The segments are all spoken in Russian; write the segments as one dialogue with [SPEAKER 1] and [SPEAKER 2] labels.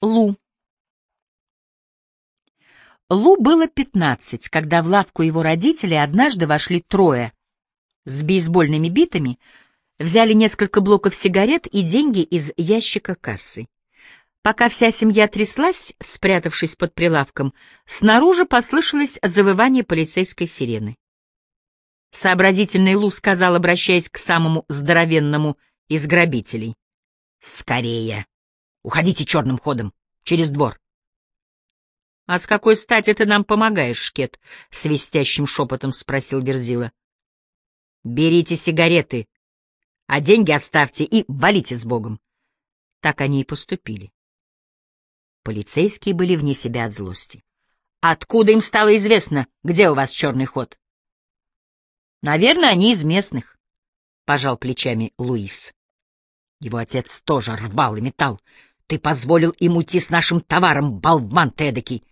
[SPEAKER 1] Лу. Лу было пятнадцать, когда в лавку его родителей однажды вошли трое с бейсбольными битами, взяли несколько блоков сигарет и деньги из ящика кассы. Пока вся семья тряслась, спрятавшись под прилавком, снаружи послышалось завывание полицейской сирены. Сообразительный Лу сказал, обращаясь к самому здоровенному из грабителей. «Скорее! Уходите черным ходом, через двор!» «А с какой стати ты нам помогаешь, Шкет?» — свистящим шепотом спросил Верзила. «Берите сигареты, а деньги оставьте и валите с Богом». Так они и поступили. Полицейские были вне себя от злости. «Откуда им стало известно, где у вас черный ход?» «Наверное, они из местных», — пожал плечами Луис. Его отец тоже рвал и металл. «Ты позволил им уйти с нашим товаром, болван ты эдакий!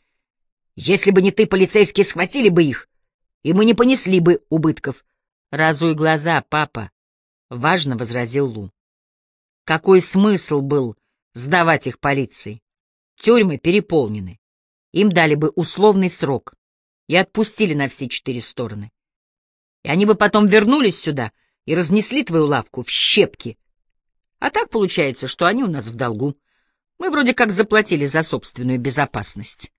[SPEAKER 1] Если бы не ты, полицейские схватили бы их, и мы не понесли бы убытков». «Разуй глаза, папа», — важно возразил Лу. «Какой смысл был сдавать их полиции? Тюрьмы переполнены. Им дали бы условный срок и отпустили на все четыре стороны и они бы потом вернулись сюда и разнесли твою лавку в щепки. А так получается, что они у нас в долгу. Мы вроде как заплатили за собственную безопасность.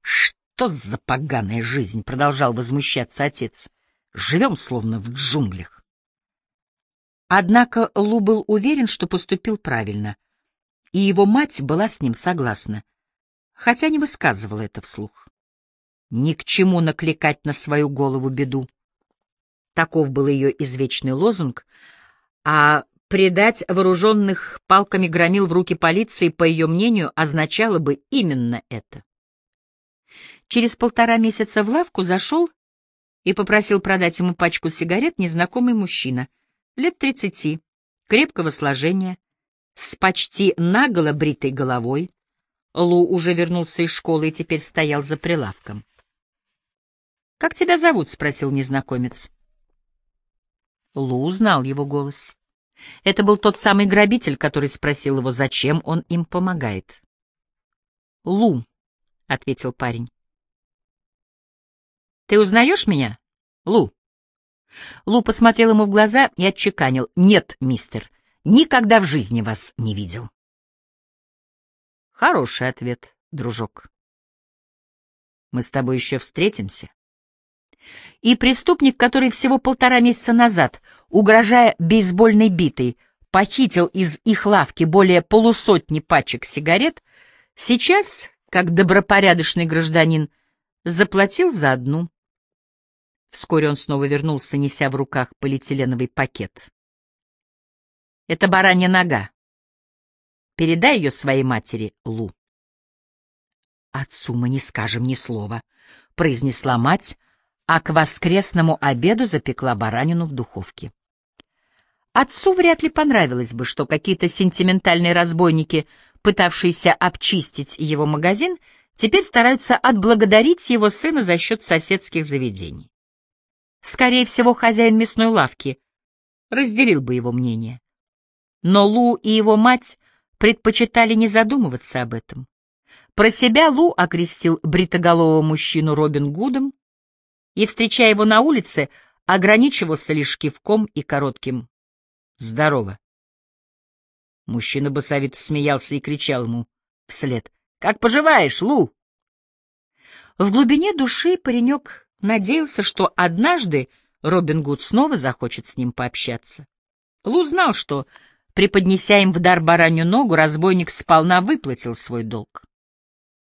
[SPEAKER 1] Что за поганая жизнь, — продолжал возмущаться отец. Живем словно в джунглях. Однако Лу был уверен, что поступил правильно, и его мать была с ним согласна, хотя не высказывала это вслух. Ни к чему накликать на свою голову беду. Таков был ее извечный лозунг, а предать вооруженных палками громил в руки полиции, по ее мнению, означало бы именно это. Через полтора месяца в лавку зашел и попросил продать ему пачку сигарет незнакомый мужчина, лет тридцати, крепкого сложения, с почти наголо бритой головой. Лу уже вернулся из школы и теперь стоял за прилавком. «Как тебя зовут?» — спросил незнакомец. Лу узнал его голос. Это был тот самый грабитель, который спросил его, зачем он им помогает. «Лу», — ответил парень. «Ты узнаешь меня, Лу?» Лу посмотрел ему в глаза и отчеканил. «Нет, мистер, никогда в жизни вас не видел». Хороший ответ, дружок. Мы с тобой еще встретимся и преступник, который всего полтора месяца назад, угрожая бейсбольной битой, похитил из их лавки более полусотни пачек сигарет, сейчас, как добропорядочный гражданин, заплатил за одну. Вскоре он снова вернулся, неся в руках полиэтиленовый пакет. «Это баранья нога. Передай ее своей матери, Лу». «Отцу мы не скажем ни слова», — произнесла мать, а к воскресному обеду запекла баранину в духовке. Отцу вряд ли понравилось бы, что какие-то сентиментальные разбойники, пытавшиеся обчистить его магазин, теперь стараются отблагодарить его сына за счет соседских заведений. Скорее всего, хозяин мясной лавки разделил бы его мнение. Но Лу и его мать предпочитали не задумываться об этом. Про себя Лу окрестил бритоголового мужчину Робин Гудом, и, встречая его на улице, ограничивался лишь кивком и коротким «Здорово». Мужчина басовито смеялся и кричал ему вслед «Как поживаешь, Лу?» В глубине души паренек надеялся, что однажды Робин Гуд снова захочет с ним пообщаться. Лу знал, что, преподнеся им в дар баранью ногу, разбойник сполна выплатил свой долг.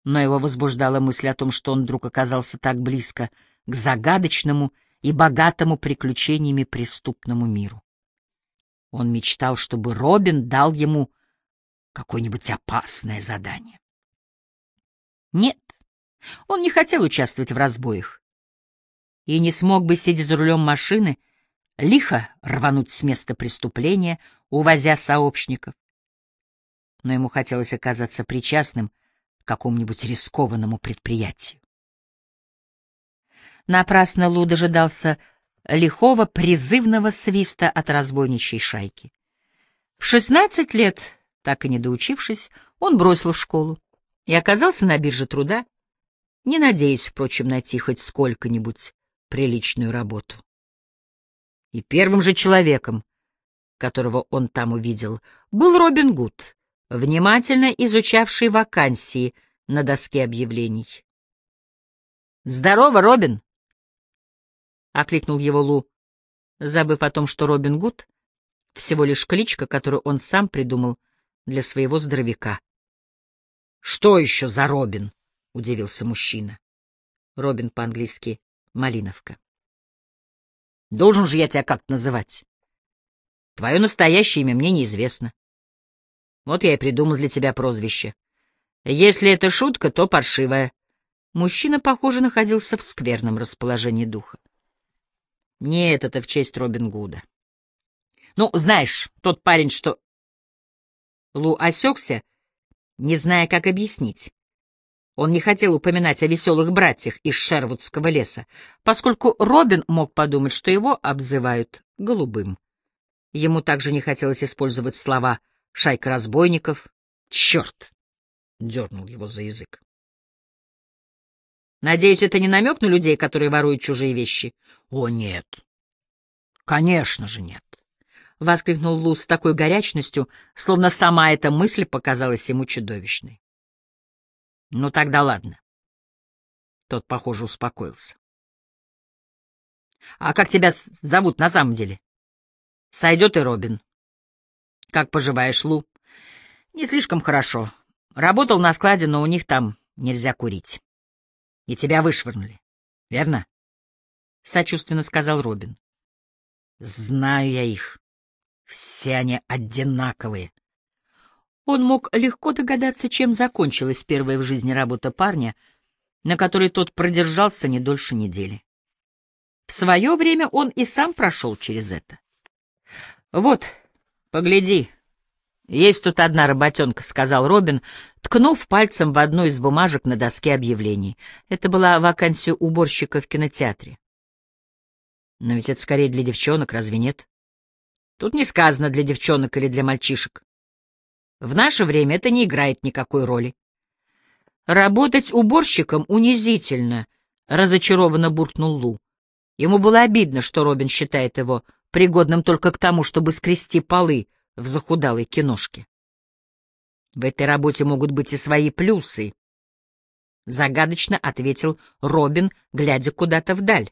[SPEAKER 1] Но его возбуждала мысль о том, что он вдруг оказался так близко — к загадочному и богатому приключениями преступному миру. Он мечтал, чтобы Робин дал ему какое-нибудь опасное задание. Нет, он не хотел участвовать в разбоях и не смог бы, сидя за рулем машины, лихо рвануть с места преступления, увозя сообщников. Но ему хотелось оказаться причастным к какому-нибудь рискованному предприятию. Напрасно Лу дожидался лихого призывного свиста от разбойничьей шайки. В шестнадцать лет, так и не доучившись, Он бросил школу и оказался на бирже труда, не надеясь, впрочем, найти хоть сколько-нибудь приличную работу. И первым же человеком, которого он там увидел, был Робин Гуд, внимательно изучавший вакансии на доске объявлений. «Здорово, Робин!» — окликнул его Лу, забыв о том, что Робин Гуд — всего лишь кличка, которую он сам придумал для своего здоровяка. «Что еще за Робин?» — удивился мужчина. Робин по-английски «малиновка». «Должен же я тебя как-то называть. Твое настоящее имя мне неизвестно. Вот я и придумал для тебя прозвище. Если это шутка, то паршивая. Мужчина, похоже, находился в скверном расположении духа. Нет, это в честь Робин Гуда. Ну, знаешь, тот парень, что... Лу осекся, не зная, как объяснить. Он не хотел упоминать о веселых братьях из Шервудского леса, поскольку Робин мог подумать, что его обзывают голубым. Ему также не хотелось использовать слова «шайка разбойников». «Черт!» — дернул его за язык. Надеюсь, это не намек на людей, которые воруют чужие вещи? — О, нет. — Конечно же нет. — воскликнул Лу с такой горячностью, словно сама эта мысль показалась ему чудовищной. — Ну тогда ладно. Тот, похоже, успокоился. — А как тебя зовут на самом деле? — Сойдет и Робин. — Как поживаешь, Лу? — Не слишком хорошо. Работал на складе, но у них там нельзя курить. И тебя вышвырнули, верно? — сочувственно сказал Робин. — Знаю я их. Все они одинаковые. Он мог легко догадаться, чем закончилась первая в жизни работа парня, на которой тот продержался не дольше недели. В свое время он и сам прошел через это. — Вот, погляди, «Есть тут одна работенка», — сказал Робин, ткнув пальцем в одну из бумажек на доске объявлений. Это была вакансия уборщика в кинотеатре. «Но ведь это скорее для девчонок, разве нет?» «Тут не сказано для девчонок или для мальчишек. В наше время это не играет никакой роли». «Работать уборщиком унизительно», — разочарованно буркнул Лу. Ему было обидно, что Робин считает его пригодным только к тому, чтобы скрести полы, в захудалой киношке. В этой работе могут быть и свои плюсы, — загадочно ответил Робин, глядя куда-то вдаль.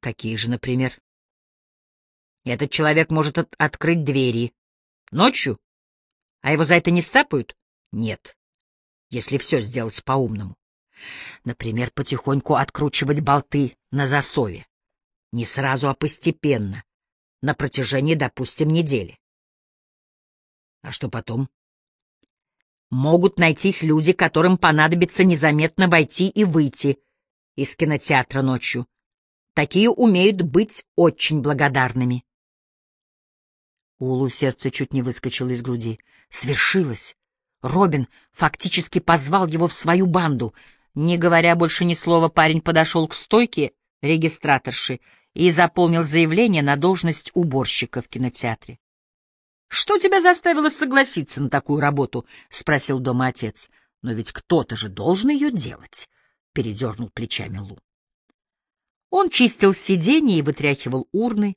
[SPEAKER 1] Какие же, например? Этот человек может от открыть двери. Ночью? А его за это не сцапают? Нет. Если все сделать по-умному. Например, потихоньку откручивать болты на засове. Не сразу, а постепенно, на протяжении, допустим, недели. А что потом? Могут найтись люди, которым понадобится незаметно войти и выйти из кинотеатра ночью. Такие умеют быть очень благодарными. Улу сердце чуть не выскочило из груди. Свершилось. Робин фактически позвал его в свою банду. Не говоря больше ни слова, парень подошел к стойке регистраторши и заполнил заявление на должность уборщика в кинотеатре. — Что тебя заставило согласиться на такую работу? — спросил дома отец. — Но ведь кто-то же должен ее делать, — передернул плечами Лу. Он чистил сиденья и вытряхивал урны,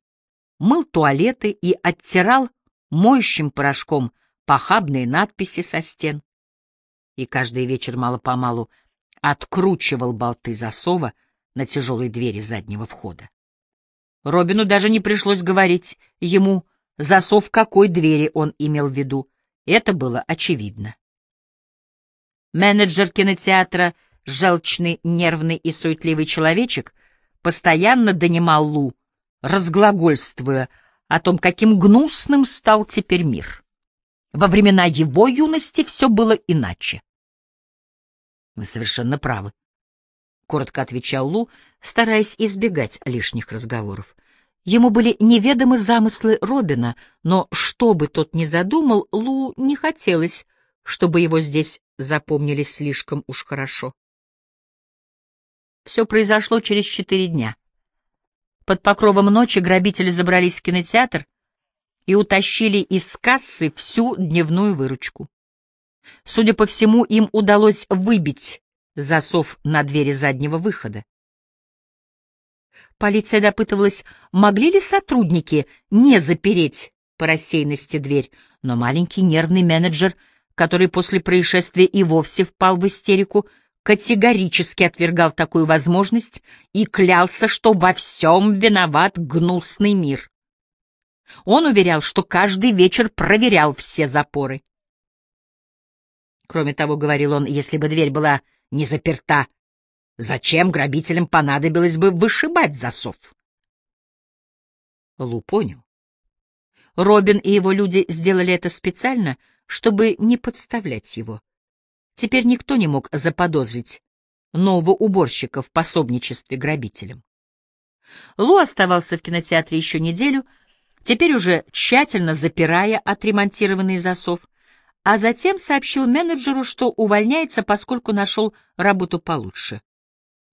[SPEAKER 1] мыл туалеты и оттирал моющим порошком похабные надписи со стен. И каждый вечер мало-помалу откручивал болты засова на тяжелой двери заднего входа. Робину даже не пришлось говорить ему, засов какой двери он имел в виду. Это было очевидно. Менеджер кинотеатра, желчный, нервный и суетливый человечек, постоянно донимал Лу, разглагольствуя о том, каким гнусным стал теперь мир. Во времена его юности все было иначе. Вы совершенно правы коротко отвечал Лу, стараясь избегать лишних разговоров. Ему были неведомы замыслы Робина, но что бы тот ни задумал, Лу не хотелось, чтобы его здесь запомнили слишком уж хорошо. Все произошло через четыре дня. Под покровом ночи грабители забрались в кинотеатр и утащили из кассы всю дневную выручку. Судя по всему, им удалось выбить засов на двери заднего выхода. Полиция допытывалась, могли ли сотрудники не запереть по рассеянности дверь, но маленький нервный менеджер, который после происшествия и вовсе впал в истерику, категорически отвергал такую возможность и клялся, что во всем виноват гнусный мир. Он уверял, что каждый вечер проверял все запоры. Кроме того, говорил он, если бы дверь была не заперта, зачем грабителям понадобилось бы вышибать засов? Лу понял. Робин и его люди сделали это специально, чтобы не подставлять его. Теперь никто не мог заподозрить нового уборщика в пособничестве грабителям. Лу оставался в кинотеатре еще неделю, теперь уже тщательно запирая отремонтированный засов, а затем сообщил менеджеру, что увольняется, поскольку нашел работу получше.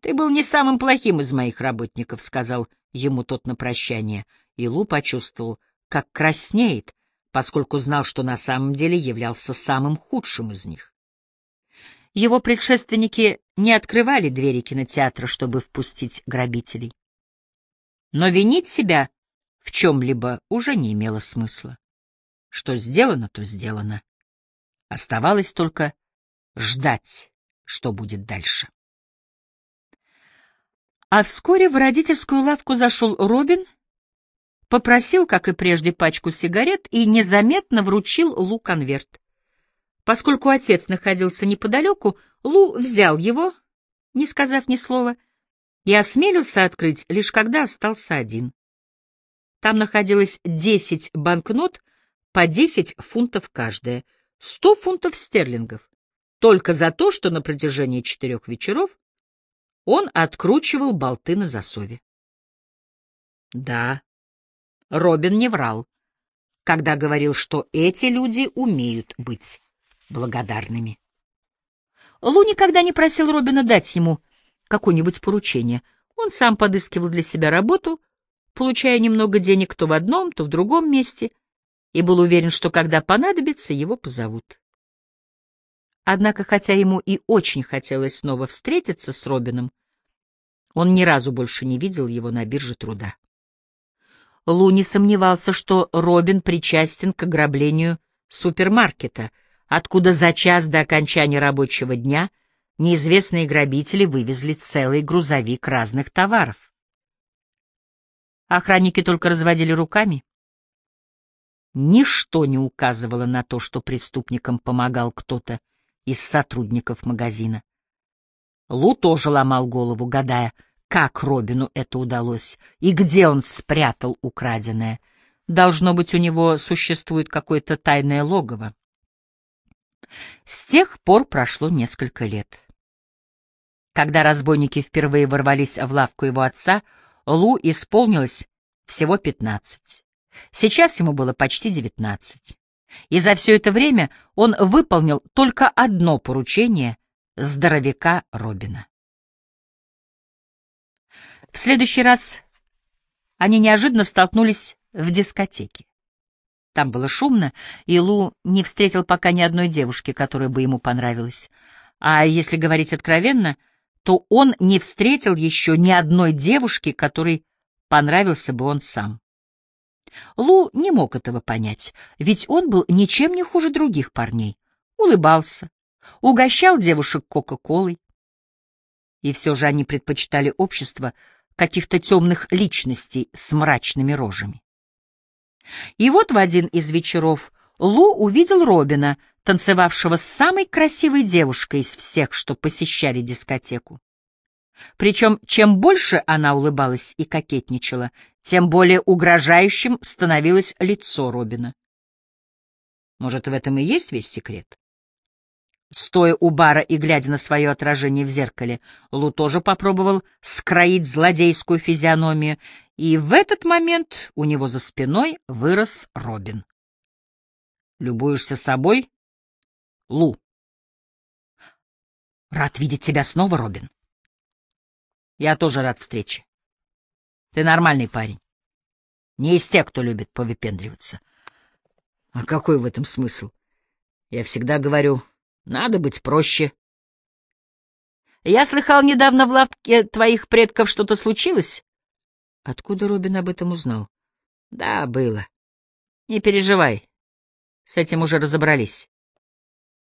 [SPEAKER 1] «Ты был не самым плохим из моих работников», — сказал ему тот на прощание, и Лу почувствовал, как краснеет, поскольку знал, что на самом деле являлся самым худшим из них. Его предшественники не открывали двери кинотеатра, чтобы впустить грабителей. Но винить себя в чем-либо уже не имело смысла. Что сделано, то сделано. Оставалось только ждать, что будет дальше. А вскоре в родительскую лавку зашел Робин, попросил, как и прежде, пачку сигарет и незаметно вручил Лу конверт. Поскольку отец находился неподалеку, Лу взял его, не сказав ни слова, и осмелился открыть, лишь когда остался один. Там находилось десять банкнот по десять фунтов каждая, сто фунтов стерлингов, только за то, что на протяжении четырех вечеров он откручивал болты на засове. Да, Робин не врал, когда говорил, что эти люди умеют быть благодарными. Лу никогда не просил Робина дать ему какое-нибудь поручение. Он сам подыскивал для себя работу, получая немного денег то в одном, то в другом месте, и был уверен, что когда понадобится, его позовут. Однако, хотя ему и очень хотелось снова встретиться с Робином, он ни разу больше не видел его на бирже труда. Лу не сомневался, что Робин причастен к ограблению супермаркета, откуда за час до окончания рабочего дня неизвестные грабители вывезли целый грузовик разных товаров. Охранники только разводили руками. Ничто не указывало на то, что преступникам помогал кто-то из сотрудников магазина. Лу тоже ломал голову, гадая, как Робину это удалось и где он спрятал украденное. Должно быть, у него существует какое-то тайное логово. С тех пор прошло несколько лет. Когда разбойники впервые ворвались в лавку его отца, Лу исполнилось всего пятнадцать. Сейчас ему было почти девятнадцать. И за все это время он выполнил только одно поручение здоровяка Робина. В следующий раз они неожиданно столкнулись в дискотеке. Там было шумно, и Лу не встретил пока ни одной девушки, которая бы ему понравилась. А если говорить откровенно, то он не встретил еще ни одной девушки, которой понравился бы он сам. Лу не мог этого понять, ведь он был ничем не хуже других парней. Улыбался, угощал девушек Кока-Колой. И все же они предпочитали общество каких-то темных личностей с мрачными рожами. И вот в один из вечеров Лу увидел Робина, танцевавшего с самой красивой девушкой из всех, что посещали дискотеку. Причем, чем больше она улыбалась и кокетничала, тем более угрожающим становилось лицо Робина. Может, в этом и есть весь секрет? Стоя у бара и глядя на свое отражение в зеркале, Лу тоже попробовал скроить злодейскую физиономию, и в этот момент у него за спиной вырос Робин. «Любуешься собой?» «Лу». «Рад видеть тебя снова, Робин». «Я тоже рад встрече. Ты нормальный парень. Не из тех, кто любит повыпендриваться». «А какой в этом смысл? Я всегда говорю, Надо быть проще. Я слыхал, недавно в лавке твоих предков что-то случилось? Откуда Робин об этом узнал? Да, было. Не переживай. С этим уже разобрались.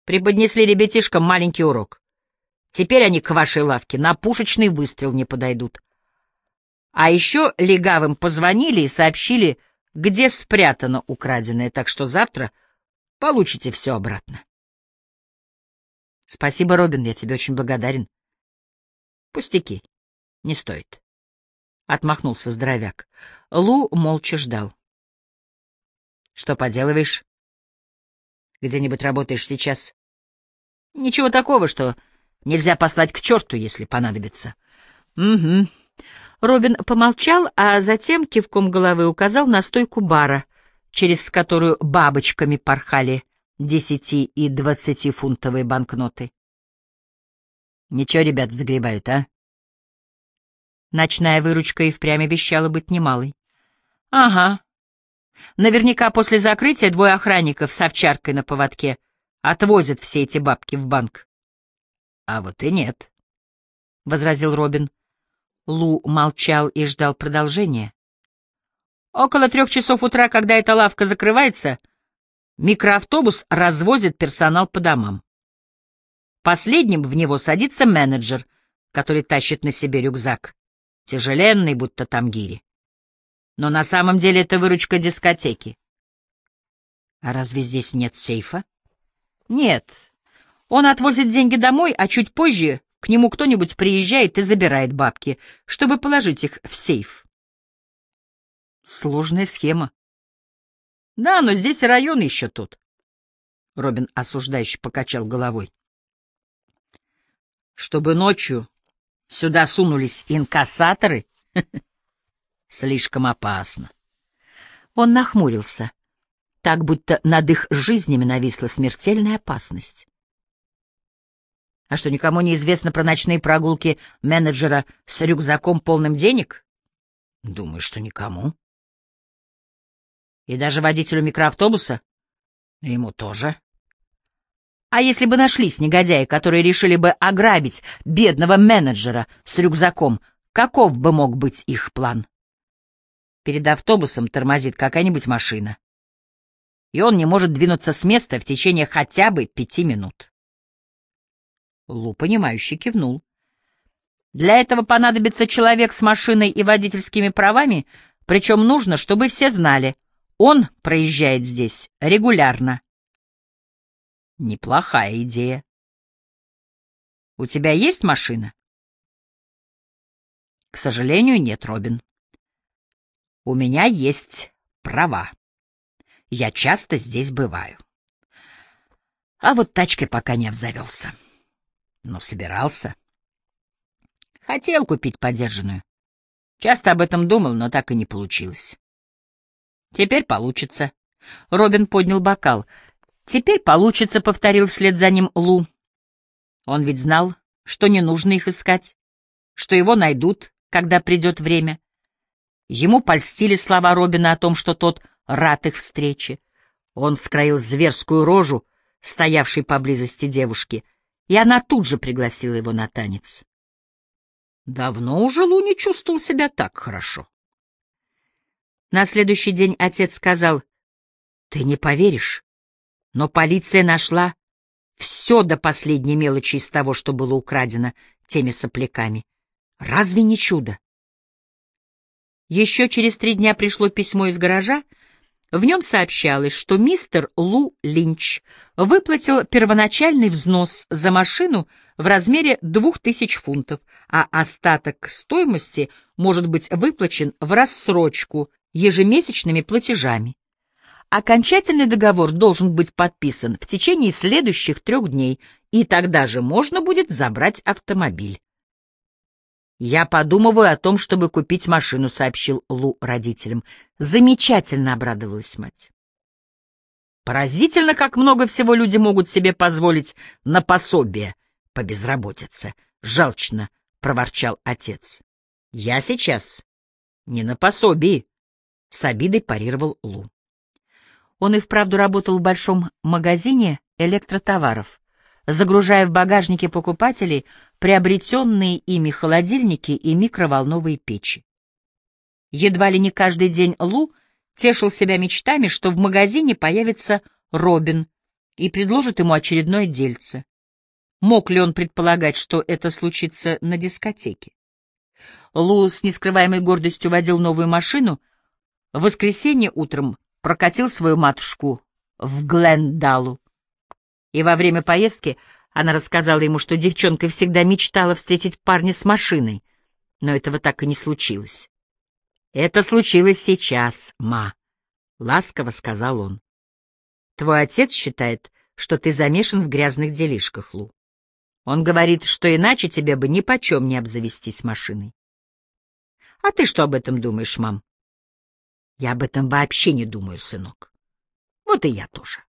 [SPEAKER 1] Преподнесли ребятишкам маленький урок. Теперь они к вашей лавке на пушечный выстрел не подойдут. А еще легавым позвонили и сообщили, где спрятано украденное, так что завтра получите все обратно. Спасибо, Робин, я тебе очень благодарен. Пустяки, не стоит. Отмахнулся здоровяк. Лу молча ждал. Что поделываешь? Где-нибудь работаешь сейчас? Ничего такого, что нельзя послать к черту, если понадобится. Угу. Робин помолчал, а затем кивком головы указал на стойку бара, через которую бабочками порхали десяти- и двадцатифунтовые банкноты. Ничего, ребят, загребают, а? Ночная выручка и впрямь обещала быть немалой. Ага. Наверняка после закрытия двое охранников с овчаркой на поводке отвозят все эти бабки в банк. А вот и нет, — возразил Робин. Лу молчал и ждал продолжения. Около трех часов утра, когда эта лавка закрывается, микроавтобус развозит персонал по домам. Последним в него садится менеджер, который тащит на себе рюкзак, тяжеленный, будто там гири. Но на самом деле это выручка дискотеки. А разве здесь нет сейфа? Нет. Он отвозит деньги домой, а чуть позже к нему кто-нибудь приезжает и забирает бабки, чтобы положить их в сейф. Сложная схема. Да, но здесь район еще тот. Робин осуждающе покачал головой. Чтобы ночью сюда сунулись инкассаторы? Слишком опасно. Он нахмурился, так будто над их жизнями нависла смертельная опасность. А что, никому не известно про ночные прогулки менеджера с рюкзаком полным денег? Думаю, что никому. И даже водителю микроавтобуса? Ему тоже. А если бы нашлись негодяи, которые решили бы ограбить бедного менеджера с рюкзаком, каков бы мог быть их план? Перед автобусом тормозит какая-нибудь машина. И он не может двинуться с места в течение хотя бы пяти минут. Лу, понимающе кивнул. Для этого понадобится человек с машиной и водительскими правами, причем нужно, чтобы все знали, он проезжает здесь регулярно. Неплохая идея. У тебя есть машина? К сожалению, нет, Робин. У меня есть права. Я часто здесь бываю. А вот тачкой пока не обзавелся. Но собирался. Хотел купить подержанную. Часто об этом думал, но так и не получилось. Теперь получится. Робин поднял бокал. Теперь получится, повторил вслед за ним Лу. Он ведь знал, что не нужно их искать, что его найдут, когда придет время. Ему польстили слова Робина о том, что тот рад их встрече. Он скроил зверскую рожу, стоявшей поблизости девушки, и она тут же пригласила его на танец. Давно уже Лу не чувствовал себя так хорошо. На следующий день отец сказал, «Ты не поверишь, но полиция нашла все до последней мелочи из того, что было украдено теми сопляками. Разве не чудо?» Еще через три дня пришло письмо из гаража, в нем сообщалось, что мистер Лу Линч выплатил первоначальный взнос за машину в размере двух тысяч фунтов, а остаток стоимости может быть выплачен в рассрочку ежемесячными платежами. Окончательный договор должен быть подписан в течение следующих трех дней, и тогда же можно будет забрать автомобиль. «Я подумываю о том, чтобы купить машину», — сообщил Лу родителям. Замечательно обрадовалась мать. Поразительно, как много всего люди могут себе позволить на пособие по безработице, — жалчно проворчал отец. Я сейчас не на пособии, — с обидой парировал Лу. Он и вправду работал в большом магазине электротоваров. Загружая в багажники покупателей приобретенные ими холодильники и микроволновые печи. Едва ли не каждый день Лу тешил себя мечтами, что в магазине появится Робин и предложит ему очередное дельце. Мог ли он предполагать, что это случится на дискотеке? Лу с нескрываемой гордостью водил новую машину. В воскресенье утром прокатил свою матушку в Глендалу. И во время поездки она рассказала ему, что девчонка всегда мечтала встретить парня с машиной, но этого так и не случилось. «Это случилось сейчас, ма», — ласково сказал он. «Твой отец считает, что ты замешан в грязных делишках, Лу. Он говорит, что иначе тебе бы ни почем не обзавестись машиной. А ты что об этом думаешь, мам? Я об этом вообще не думаю, сынок. Вот и я тоже.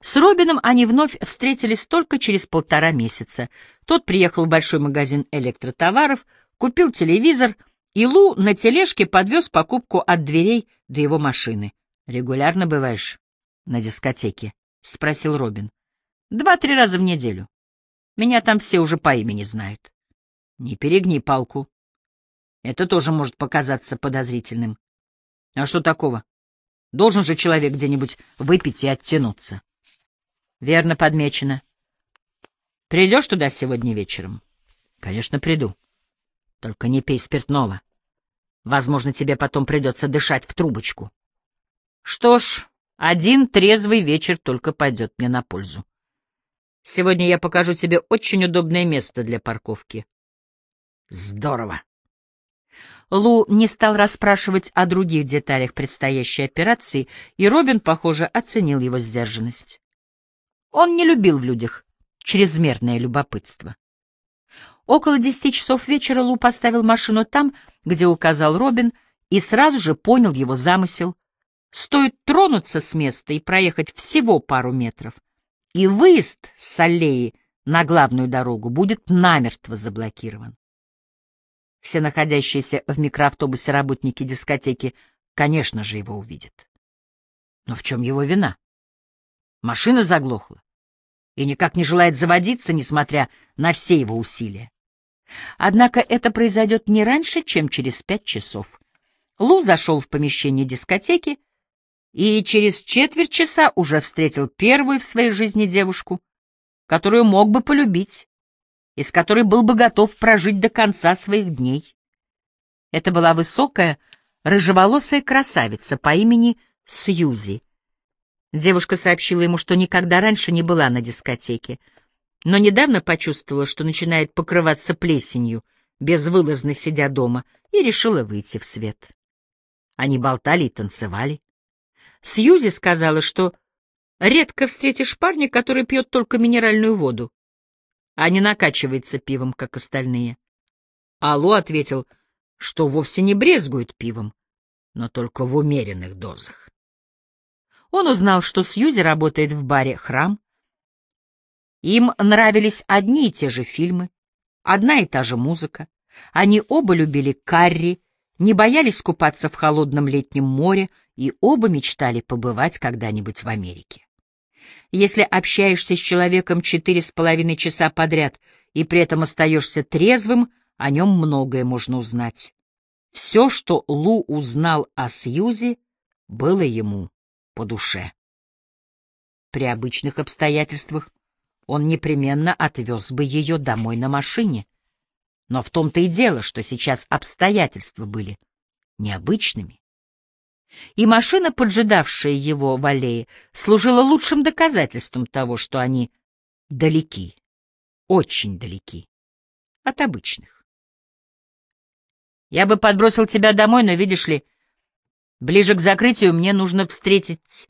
[SPEAKER 1] С Робином они вновь встретились только через полтора месяца. Тот приехал в большой магазин электротоваров, купил телевизор, и Лу на тележке подвез покупку от дверей до его машины. «Регулярно бываешь на дискотеке?» — спросил Робин. «Два-три раза в неделю. Меня там все уже по имени знают». «Не перегни палку. Это тоже может показаться подозрительным. А что такого? Должен же человек где-нибудь выпить и оттянуться. Верно подмечено. Придешь туда сегодня вечером? Конечно, приду. Только не пей спиртного. Возможно, тебе потом придется дышать в трубочку. Что ж, один трезвый вечер только пойдет мне на пользу. Сегодня я покажу тебе очень удобное место для парковки. Здорово. Лу не стал расспрашивать о других деталях предстоящей операции, и Робин, похоже, оценил его сдержанность. Он не любил в людях чрезмерное любопытство. Около десяти часов вечера Лу поставил машину там, где указал Робин, и сразу же понял его замысел. Стоит тронуться с места и проехать всего пару метров, и выезд с аллеи на главную дорогу будет намертво заблокирован. Все находящиеся в микроавтобусе работники дискотеки, конечно же, его увидят. Но в чем его вина? Машина заглохла и никак не желает заводиться, несмотря на все его усилия. Однако это произойдет не раньше, чем через пять часов. Лу зашел в помещение дискотеки и через четверть часа уже встретил первую в своей жизни девушку, которую мог бы полюбить и с которой был бы готов прожить до конца своих дней. Это была высокая, рыжеволосая красавица по имени Сьюзи. Девушка сообщила ему, что никогда раньше не была на дискотеке, но недавно почувствовала, что начинает покрываться плесенью, безвылазно сидя дома, и решила выйти в свет. Они болтали и танцевали. Сьюзи сказала, что редко встретишь парня, который пьет только минеральную воду а не накачивается пивом, как остальные. Алло ответил, что вовсе не брезгует пивом, но только в умеренных дозах. Он узнал, что Сьюзи работает в баре «Храм». Им нравились одни и те же фильмы, одна и та же музыка. Они оба любили карри, не боялись купаться в холодном летнем море и оба мечтали побывать когда-нибудь в Америке. Если общаешься с человеком четыре с половиной часа подряд и при этом остаешься трезвым, о нем многое можно узнать. Все, что Лу узнал о Сьюзи, было ему по душе. При обычных обстоятельствах он непременно отвез бы ее домой на машине. Но в том-то и дело, что сейчас обстоятельства были необычными и машина, поджидавшая его в аллее, служила лучшим доказательством того, что они далеки, очень далеки от обычных. Я бы подбросил тебя домой, но, видишь ли, ближе к закрытию мне нужно встретить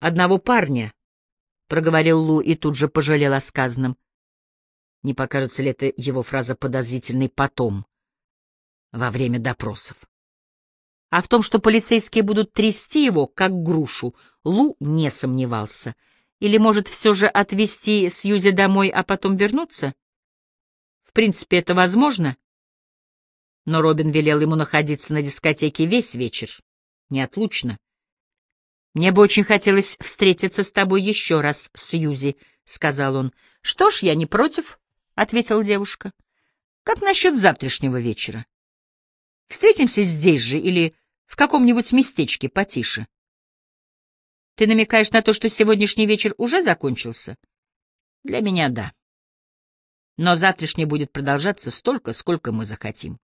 [SPEAKER 1] одного парня, — проговорил Лу и тут же пожалел о сказанном. Не покажется ли это его фраза подозрительной потом, во время допросов? А в том, что полицейские будут трясти его, как грушу, Лу не сомневался. Или, может, все же отвезти Сьюзи домой, а потом вернуться? В принципе, это возможно. Но Робин велел ему находиться на дискотеке весь вечер, неотлучно. «Мне бы очень хотелось встретиться с тобой еще раз, Сьюзи», сказал он. Что ж, я не против, ответила девушка. Как насчет завтрашнего вечера? Встретимся здесь же или в каком-нибудь местечке потише? Ты намекаешь на то, что сегодняшний вечер уже закончился? Для меня — да. Но завтрашний будет продолжаться столько, сколько мы захотим.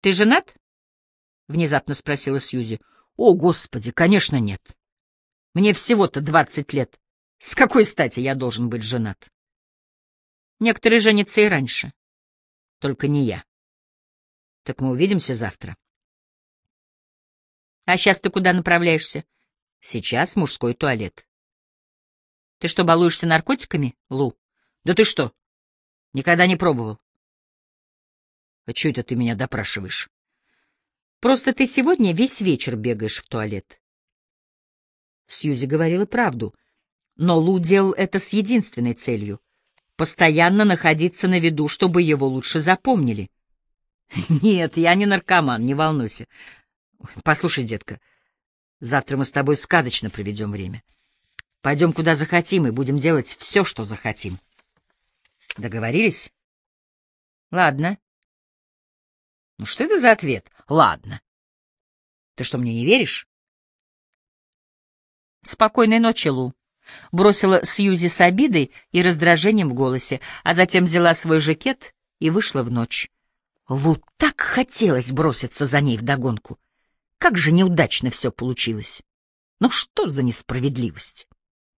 [SPEAKER 1] Ты женат? — внезапно спросила Сьюзи. — О, Господи, конечно, нет. Мне всего-то двадцать лет. С какой стати я должен быть женат? Некоторые женятся и раньше. Только не я. Так мы увидимся завтра. А сейчас ты куда направляешься? Сейчас мужской туалет. Ты что, балуешься наркотиками, Лу? Да ты что? Никогда не пробовал. А чё это ты меня допрашиваешь? Просто ты сегодня весь вечер бегаешь в туалет. Сьюзи говорила правду, но Лу делал это с единственной целью — постоянно находиться на виду, чтобы его лучше запомнили. Нет, я не наркоман, не волнуйся. Послушай, детка, завтра мы с тобой сказочно проведем время. Пойдем куда захотим и будем делать все, что захотим. Договорились? Ладно. Ну что это за ответ? Ладно. Ты что, мне не веришь? Спокойной ночи, Лу. Бросила Сьюзи с обидой и раздражением в голосе, а затем взяла свой жакет и вышла в ночь. Лу так хотелось броситься за ней вдогонку. Как же неудачно все получилось. Ну что за несправедливость?